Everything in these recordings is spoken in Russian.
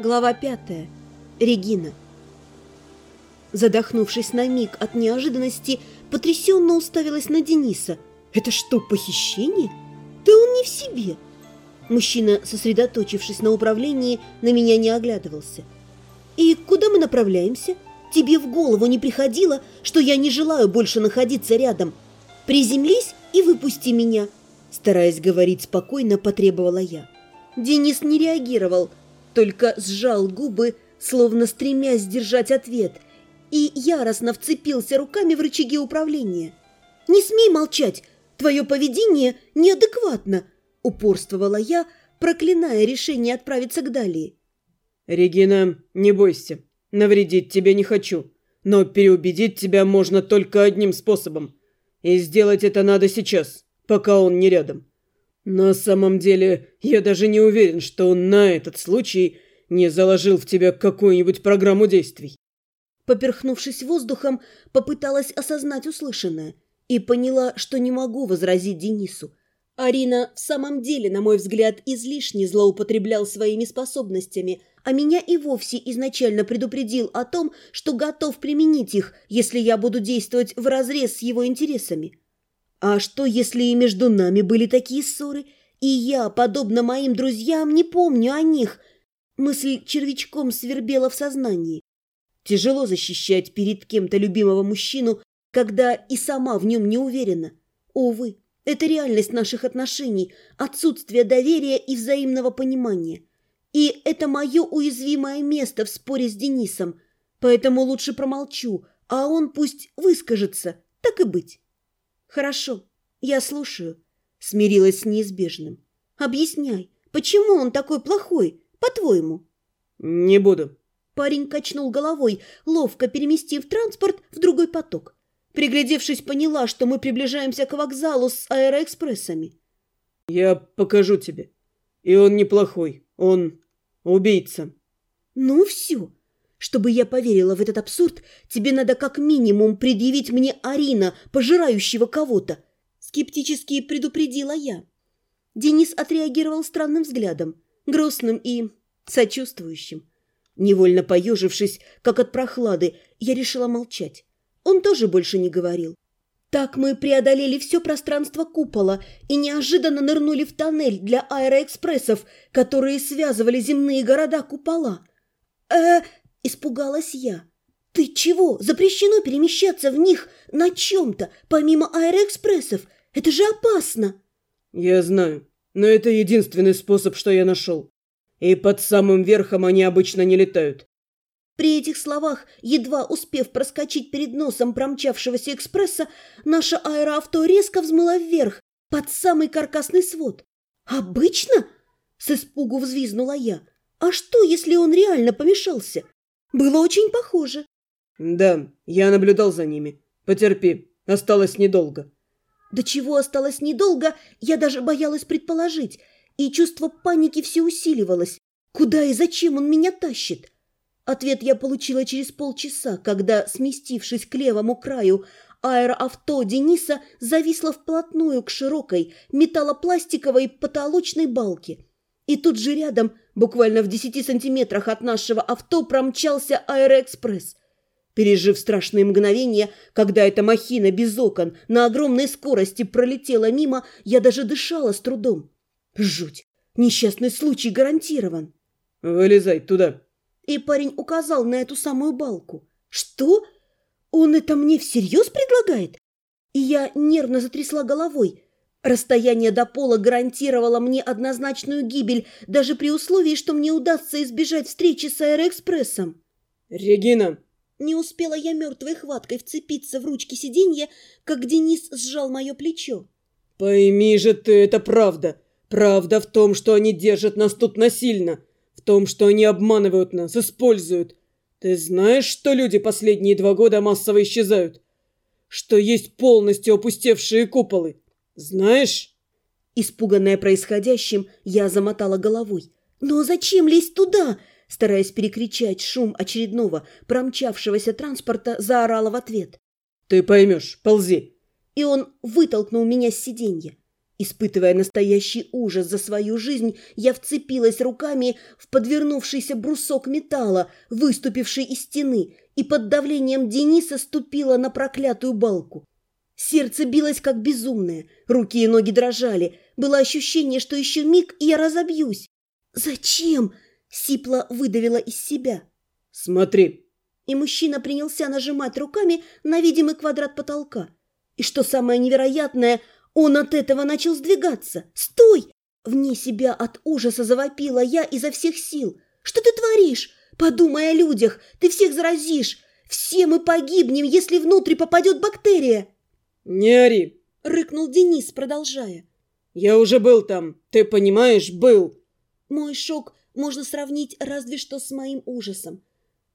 Глава пятая. Регина. Задохнувшись на миг от неожиданности, потрясенно уставилась на Дениса. «Это что, похищение? Да он не в себе!» Мужчина, сосредоточившись на управлении, на меня не оглядывался. «И куда мы направляемся? Тебе в голову не приходило, что я не желаю больше находиться рядом? Приземлись и выпусти меня!» Стараясь говорить спокойно, потребовала я. Денис не реагировал, только сжал губы, словно стремясь сдержать ответ, и яростно вцепился руками в рычаги управления. «Не смей молчать! Твое поведение неадекватно!» – упорствовала я, проклиная решение отправиться к Далии. «Регина, не бойся, навредить тебе не хочу, но переубедить тебя можно только одним способом, и сделать это надо сейчас, пока он не рядом. На самом деле, я даже не уверен, что он на этот случай не заложил в тебя какую-нибудь программу действий. Поперхнувшись воздухом, попыталась осознать услышанное и поняла, что не могу возразить Денису. Арина в самом деле, на мой взгляд, излишне злоупотреблял своими способностями, а меня и вовсе изначально предупредил о том, что готов применить их, если я буду действовать вразрез с его интересами. А что, если и между нами были такие ссоры, и я, подобно моим друзьям, не помню о них? Мысль червячком свербела в сознании. Тяжело защищать перед кем-то любимого мужчину, когда и сама в нем не уверена. Увы, это реальность наших отношений, отсутствие доверия и взаимного понимания. И это мое уязвимое место в споре с Денисом, поэтому лучше промолчу, а он пусть выскажется, так и быть. «Хорошо, я слушаю», — смирилась с неизбежным. «Объясняй, почему он такой плохой, по-твоему?» «Не буду». Парень качнул головой, ловко переместив транспорт в другой поток. Приглядевшись, поняла, что мы приближаемся к вокзалу с аэроэкспрессами. «Я покажу тебе. И он неплохой. Он убийца». «Ну все. Чтобы я поверила в этот абсурд, тебе надо как минимум предъявить мне Арина, пожирающего кого-то. Скептически предупредила я. Денис отреагировал странным взглядом, грустным и сочувствующим. Невольно поежившись, как от прохлады, я решила молчать. Он тоже больше не говорил. Так мы преодолели все пространство купола и неожиданно нырнули в тоннель для аэроэкспрессов, которые связывали земные города-купола. э Испугалась я. «Ты чего? Запрещено перемещаться в них на чем-то, помимо аэроэкспрессов. Это же опасно!» «Я знаю, но это единственный способ, что я нашел. И под самым верхом они обычно не летают». При этих словах, едва успев проскочить перед носом промчавшегося экспресса, наше аэроавто резко взмыло вверх, под самый каркасный свод. «Обычно?» – с испугу взвизнула я. «А что, если он реально помешался? Было очень похоже. Да, я наблюдал за ними. Потерпи, осталось недолго. До чего осталось недолго, я даже боялась предположить, и чувство паники все усиливалось. Куда и зачем он меня тащит? Ответ я получила через полчаса, когда, сместившись к левому краю, аэроавто Дениса зависло вплотную к широкой металлопластиковой потолочной балке. И тут же рядом Буквально в десяти сантиметрах от нашего авто промчался аэроэкспресс. Пережив страшные мгновения, когда эта махина без окон на огромной скорости пролетела мимо, я даже дышала с трудом. Жуть! Несчастный случай гарантирован. «Вылезай туда!» И парень указал на эту самую балку. «Что? Он это мне всерьез предлагает?» И я нервно затрясла головой. Расстояние до пола гарантировало мне однозначную гибель, даже при условии, что мне удастся избежать встречи с аэроэкспрессом. «Регина!» Не успела я мертвой хваткой вцепиться в ручки сиденья, как Денис сжал мое плечо. «Пойми же ты, это правда. Правда в том, что они держат нас тут насильно. В том, что они обманывают нас, используют. Ты знаешь, что люди последние два года массово исчезают? Что есть полностью опустевшие куполы? «Знаешь...» Испуганная происходящим, я замотала головой. «Но зачем лезть туда?» Стараясь перекричать шум очередного промчавшегося транспорта, заорала в ответ. «Ты поймешь, ползи!» И он вытолкнул меня с сиденья. Испытывая настоящий ужас за свою жизнь, я вцепилась руками в подвернувшийся брусок металла, выступивший из стены, и под давлением Дениса ступила на проклятую балку. Сердце билось как безумное, руки и ноги дрожали. Было ощущение, что еще миг, и я разобьюсь. «Зачем?» – Сипла выдавила из себя. «Смотри!» И мужчина принялся нажимать руками на видимый квадрат потолка. И что самое невероятное – он от этого начал сдвигаться. «Стой!» Вне себя от ужаса завопила я изо всех сил. «Что ты творишь? Подумай о людях. Ты всех заразишь. Все мы погибнем, если внутрь попадет бактерия». «Не ори!» — рыкнул Денис, продолжая. «Я уже был там. Ты понимаешь, был». Мой шок можно сравнить разве что с моим ужасом.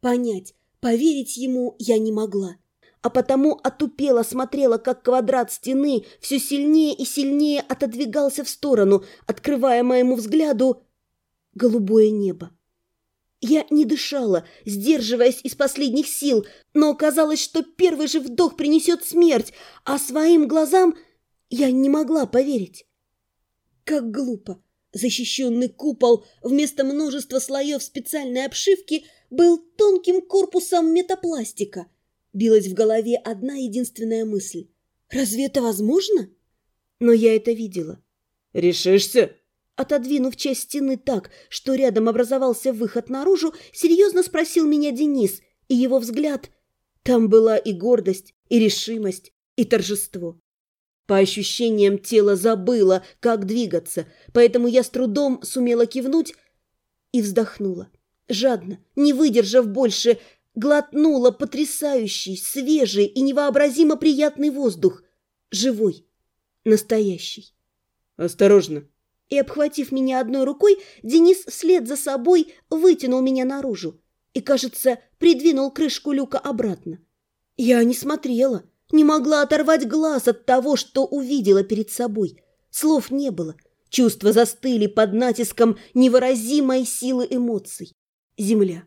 Понять, поверить ему я не могла а потому отупело смотрела, как квадрат стены все сильнее и сильнее отодвигался в сторону, открывая моему взгляду голубое небо. Я не дышала, сдерживаясь из последних сил, но оказалось, что первый же вдох принесет смерть, а своим глазам я не могла поверить. Как глупо! Защищенный купол вместо множества слоев специальной обшивки был тонким корпусом метапластика – Билась в голове одна единственная мысль. «Разве это возможно?» Но я это видела. «Решишься?» Отодвинув часть стены так, что рядом образовался выход наружу, серьезно спросил меня Денис, и его взгляд... Там была и гордость, и решимость, и торжество. По ощущениям тело забыло, как двигаться, поэтому я с трудом сумела кивнуть и вздохнула. Жадно, не выдержав больше, глотнула потрясающий, свежий и невообразимо приятный воздух. Живой, настоящий. «Осторожно!» И, обхватив меня одной рукой, Денис вслед за собой вытянул меня наружу и, кажется, придвинул крышку люка обратно. Я не смотрела, не могла оторвать глаз от того, что увидела перед собой. Слов не было, чувства застыли под натиском невыразимой силы эмоций. Земля,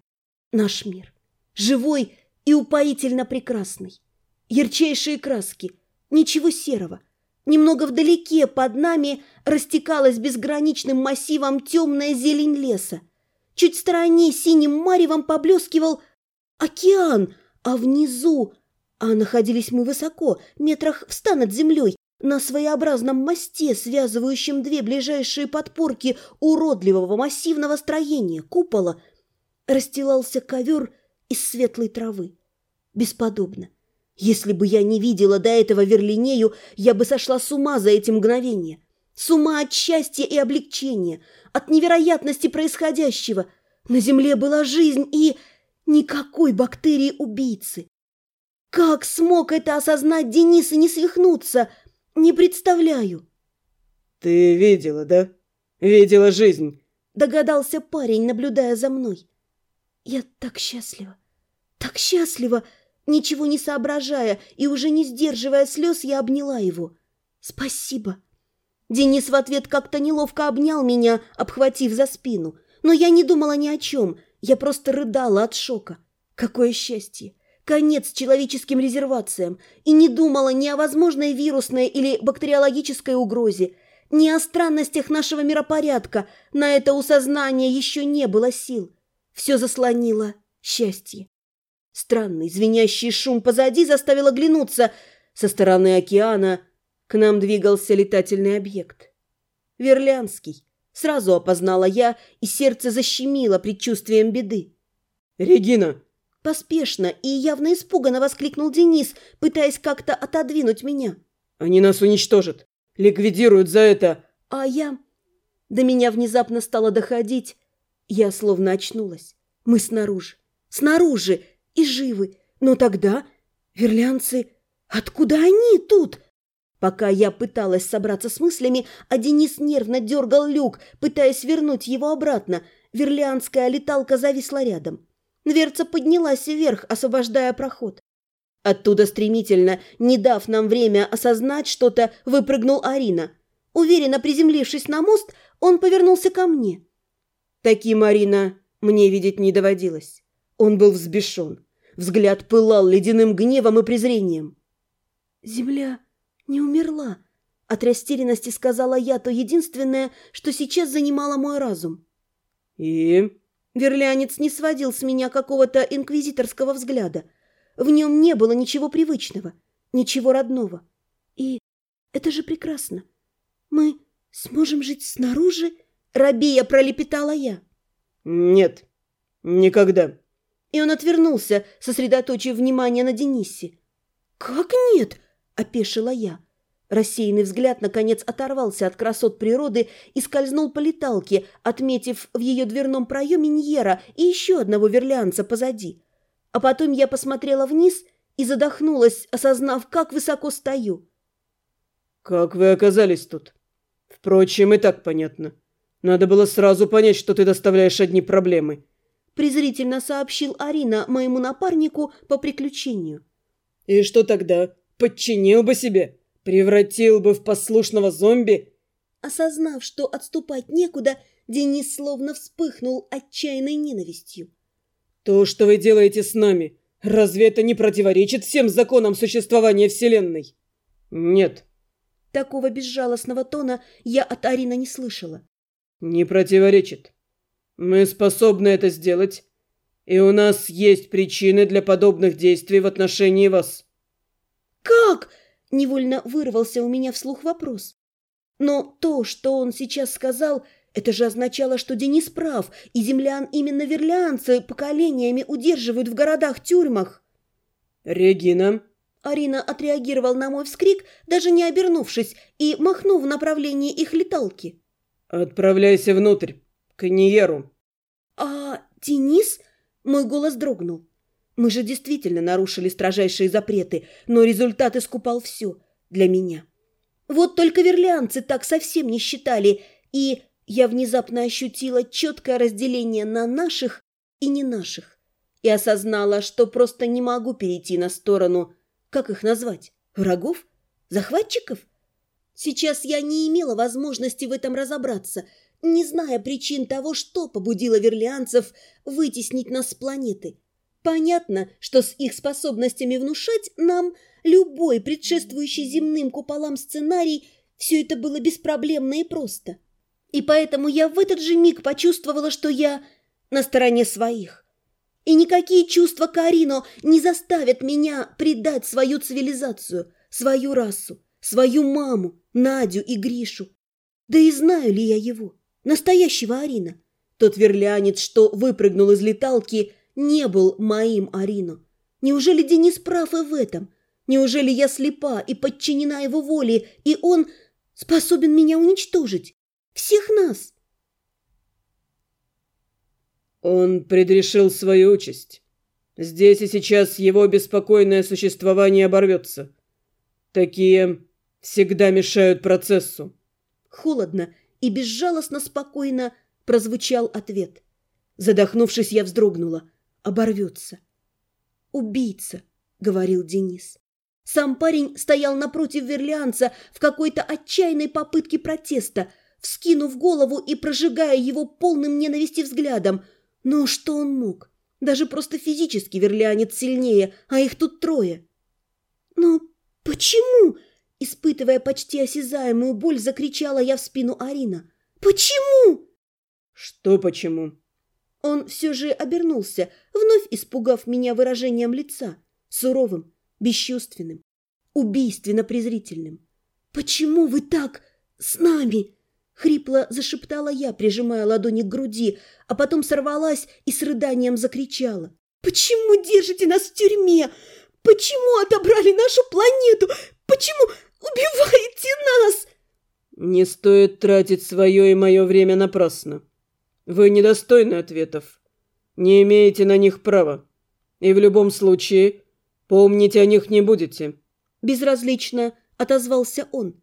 наш мир живой и упоительно прекрасный. Ярчайшие краски, ничего серого. Немного вдалеке под нами растекалась безграничным массивом темная зелень леса. Чуть в стороне синим маревом поблескивал океан, а внизу... А находились мы высоко, метрах в ста над землей, на своеобразном мосте, связывающем две ближайшие подпорки уродливого массивного строения, купола, расстилался ковер из светлой травы. Бесподобно. Если бы я не видела до этого Верлинею, я бы сошла с ума за эти мгновения. С ума от счастья и облегчения, от невероятности происходящего. На земле была жизнь и никакой бактерии-убийцы. Как смог это осознать Денис и не свихнуться? Не представляю. Ты видела, да? Видела жизнь. Догадался парень, наблюдая за мной. Я так счастлива, так счастлива, ничего не соображая и уже не сдерживая слез, я обняла его. Спасибо. Денис в ответ как-то неловко обнял меня, обхватив за спину. Но я не думала ни о чем, я просто рыдала от шока. Какое счастье! Конец человеческим резервациям. И не думала ни о возможной вирусной или бактериологической угрозе, ни о странностях нашего миропорядка. На это у сознания еще не было сил. Все заслонило счастье. Странный звенящий шум позади заставил оглянуться. Со стороны океана к нам двигался летательный объект. Верлянский. Сразу опознала я, и сердце защемило предчувствием беды. «Регина!» Поспешно и явно испуганно воскликнул Денис, пытаясь как-то отодвинуть меня. «Они нас уничтожат! Ликвидируют за это!» А я... До меня внезапно стало доходить, я словно очнулась. Мы снаружи. Снаружи. И живы. Но тогда... Верлянцы... Откуда они тут? Пока я пыталась собраться с мыслями, а Денис нервно дергал люк, пытаясь вернуть его обратно, верлианская леталка зависла рядом. Дверца поднялась вверх, освобождая проход. Оттуда стремительно, не дав нам время осознать что-то, выпрыгнул Арина. Уверенно приземлившись на мост, он повернулся ко мне. Таким Марина мне видеть не доводилось. Он был взбешен. Взгляд пылал ледяным гневом и презрением. «Земля не умерла», От растерянности сказала я то единственное, что сейчас занимало мой разум. «И?» Верлянец не сводил с меня какого-то инквизиторского взгляда. В нем не было ничего привычного, ничего родного. И это же прекрасно. Мы сможем жить снаружи? Рабея пролепетала я. «Нет, никогда». И он отвернулся, сосредоточив внимание на Денисе. «Как нет?» – опешила я. Рассеянный взгляд, наконец, оторвался от красот природы и скользнул по леталке, отметив в ее дверном проеме Ньера и еще одного верлянца позади. А потом я посмотрела вниз и задохнулась, осознав, как высоко стою. «Как вы оказались тут? Впрочем, и так понятно. Надо было сразу понять, что ты доставляешь одни проблемы», презрительно сообщил Арина моему напарнику по приключению. «И что тогда? Подчинил бы себе?» Превратил бы в послушного зомби? Осознав, что отступать некуда, Денис словно вспыхнул отчаянной ненавистью. То, что вы делаете с нами, разве это не противоречит всем законам существования Вселенной? Нет. Такого безжалостного тона я от Арина не слышала. Не противоречит. Мы способны это сделать, и у нас есть причины для подобных действий в отношении вас. Как? Невольно вырвался у меня вслух вопрос. Но то, что он сейчас сказал, это же означало, что Денис прав, и землян именно верлианцы поколениями удерживают в городах-тюрьмах. «Регина!» Арина отреагировал на мой вскрик, даже не обернувшись, и махнув в направлении их леталки. «Отправляйся внутрь, к Ниеру». «А Денис?» Мой голос дрогнул. Мы же действительно нарушили строжайшие запреты, но результат искупал все для меня. Вот только верлианцы так совсем не считали, и я внезапно ощутила четкое разделение на наших и не наших. И осознала, что просто не могу перейти на сторону, как их назвать, врагов? Захватчиков? Сейчас я не имела возможности в этом разобраться, не зная причин того, что побудило верлианцев вытеснить нас с планеты – Понятно, что с их способностями внушать нам любой предшествующий земным куполам сценарий все это было беспроблемно и просто. И поэтому я в этот же миг почувствовала, что я на стороне своих. И никакие чувства Карино не заставят меня предать свою цивилизацию, свою расу, свою маму, Надю и Гришу. Да и знаю ли я его, настоящего Арина? Тот верлянец, что выпрыгнул из леталки не был моим Арино. Неужели Денис прав и в этом? Неужели я слепа и подчинена его воле, и он способен меня уничтожить? Всех нас!» Он предрешил свою участь. Здесь и сейчас его беспокойное существование оборвется. Такие всегда мешают процессу. Холодно и безжалостно спокойно прозвучал ответ. Задохнувшись, я вздрогнула оборвется. «Убийца», — говорил Денис. Сам парень стоял напротив верлианца в какой-то отчаянной попытке протеста, вскинув голову и прожигая его полным ненависти взглядом. Но что он мог? Даже просто физически верлианец сильнее, а их тут трое. «Но почему?» Испытывая почти осязаемую боль, закричала я в спину Арина. «Почему?» «Что почему?» Он все же обернулся, вновь испугав меня выражением лица, суровым, бесчувственным, убийственно-презрительным. «Почему вы так с нами?» — хрипло зашептала я, прижимая ладони к груди, а потом сорвалась и с рыданием закричала. «Почему держите нас в тюрьме? Почему отобрали нашу планету? Почему убиваете нас?» «Не стоит тратить свое и мое время напрасно», вы недостойны ответов. Не имеете на них права. И в любом случае помнить о них не будете. Безразлично отозвался он.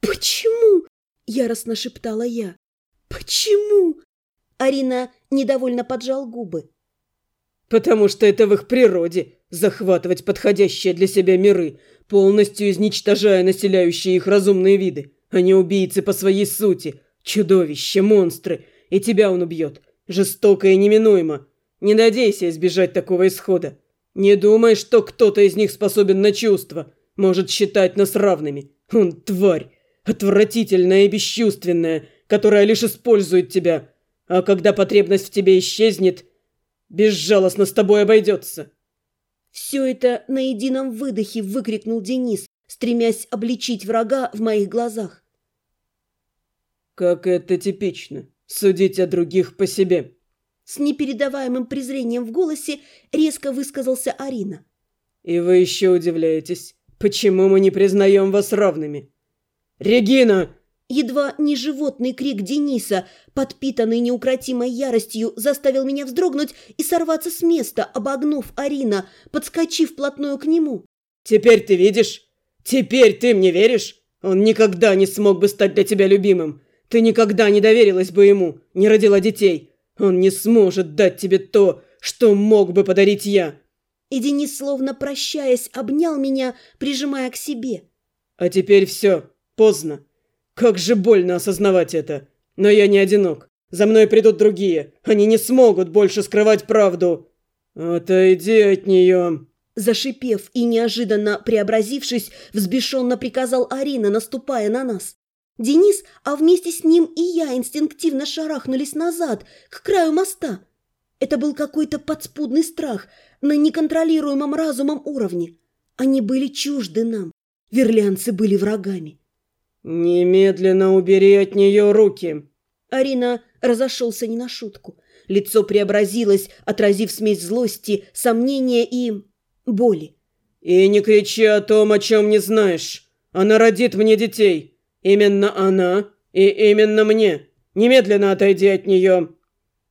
Почему? Яростно шептала я. Почему? Арина недовольно поджал губы. Потому что это в их природе захватывать подходящие для себя миры, полностью изничтожая населяющие их разумные виды. Они убийцы по своей сути, чудовища, монстры, и тебя он убьет. Жестоко и неминуемо. Не надейся избежать такого исхода. Не думай, что кто-то из них способен на чувства. Может считать нас равными. Он тварь. отвратительная и бесчувственная, которая лишь использует тебя, а когда потребность в тебе исчезнет, безжалостно с тобой обойдется». Все это на едином выдохе выкрикнул Денис, стремясь обличить врага в моих глазах. «Как это типично, судить о других по себе!» С непередаваемым презрением в голосе резко высказался Арина. «И вы еще удивляетесь, почему мы не признаем вас равными?» «Регина!» Едва не животный крик Дениса, подпитанный неукротимой яростью, заставил меня вздрогнуть и сорваться с места, обогнув Арина, подскочив вплотную к нему. «Теперь ты видишь? Теперь ты мне веришь? Он никогда не смог бы стать для тебя любимым. Ты никогда не доверилась бы ему, не родила детей. Он не сможет дать тебе то, что мог бы подарить я». И Денис, словно прощаясь, обнял меня, прижимая к себе. «А теперь все, поздно. Как же больно осознавать это. Но я не одинок. За мной придут другие. Они не смогут больше скрывать правду. Отойди от нее». Зашипев и неожиданно преобразившись, взбешенно приказал Арина, наступая на нас. Денис, а вместе с ним и я инстинктивно шарахнулись назад, к краю моста. Это был какой-то подспудный страх на неконтролируемом разумом уровне. Они были чужды нам. Верлянцы были врагами. «Немедленно убери от нее руки!» Арина разошелся не на шутку. Лицо преобразилось, отразив смесь злости, сомнения и боли. «И не кричи о том, о чем не знаешь. Она родит мне детей. Именно она и именно мне. Немедленно отойди от нее».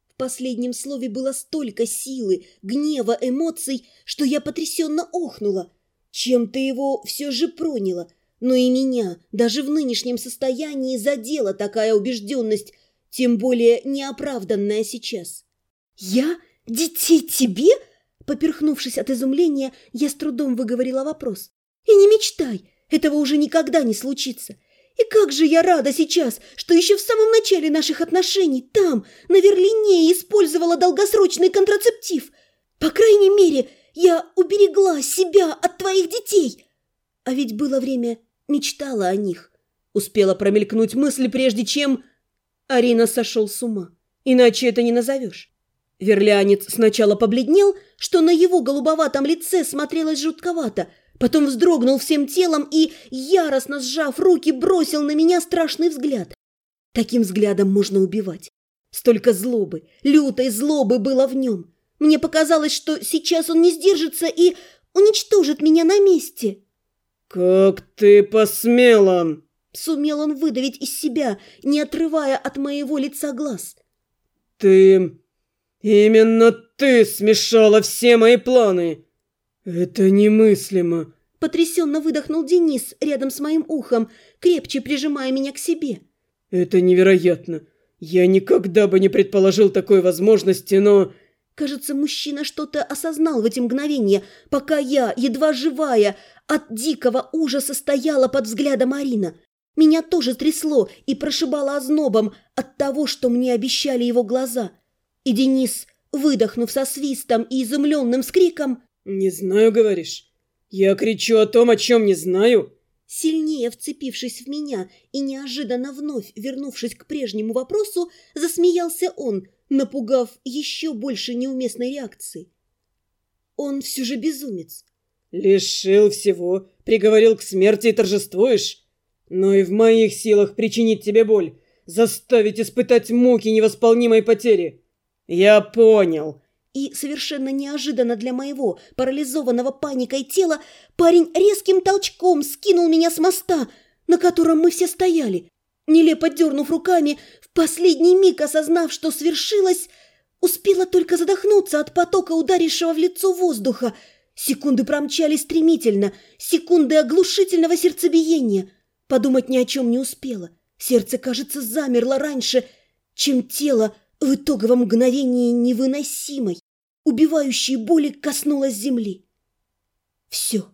В последнем слове было столько силы, гнева, эмоций, что я потрясенно охнула. Чем-то его все же проняло – но и меня, даже в нынешнем состоянии, задела такая убежденность, тем более неоправданная сейчас. «Я? Детей тебе?» Поперхнувшись от изумления, я с трудом выговорила вопрос. «И не мечтай, этого уже никогда не случится. И как же я рада сейчас, что еще в самом начале наших отношений там, на Верлине, использовала долгосрочный контрацептив. По крайней мере, я уберегла себя от твоих детей. А ведь было время Мечтала о них. Успела промелькнуть мысль, прежде чем... Арина сошел с ума. Иначе это не назовешь. Верлянец сначала побледнел, что на его голубоватом лице смотрелось жутковато, потом вздрогнул всем телом и, яростно сжав руки, бросил на меня страшный взгляд. Таким взглядом можно убивать. Столько злобы, лютой злобы было в нем. Мне показалось, что сейчас он не сдержится и уничтожит меня на месте. «Как ты посмела!» Сумел он выдавить из себя, не отрывая от моего лица глаз. «Ты... именно ты смешала все мои планы! Это немыслимо!» Потрясенно выдохнул Денис рядом с моим ухом, крепче прижимая меня к себе. «Это невероятно! Я никогда бы не предположил такой возможности, но...» Кажется, мужчина что-то осознал в эти мгновения, пока я, едва живая, от дикого ужаса стояла под взглядом Арина. Меня тоже трясло и прошибало ознобом от того, что мне обещали его глаза. И Денис, выдохнув со свистом и изумленным скриком «Не знаю, говоришь? Я кричу о том, о чем не знаю?» Сильнее вцепившись в меня и неожиданно вновь вернувшись к прежнему вопросу, засмеялся он, напугав еще больше неуместной реакции. Он все же безумец. Лишил всего, приговорил к смерти и торжествуешь? Но и в моих силах причинить тебе боль, заставить испытать муки невосполнимой потери. Я понял. И совершенно неожиданно для моего парализованного паникой тела парень резким толчком скинул меня с моста, на котором мы все стояли. Нелепо дернув руками, в последний миг осознав, что свершилось, успела только задохнуться от потока ударившего в лицо воздуха – Секунды промчались стремительно, секунды оглушительного сердцебиения. Подумать ни о чем не успела. Сердце, кажется, замерло раньше, чем тело в итоговом мгновении невыносимой, убивающей боли коснулось земли. Все.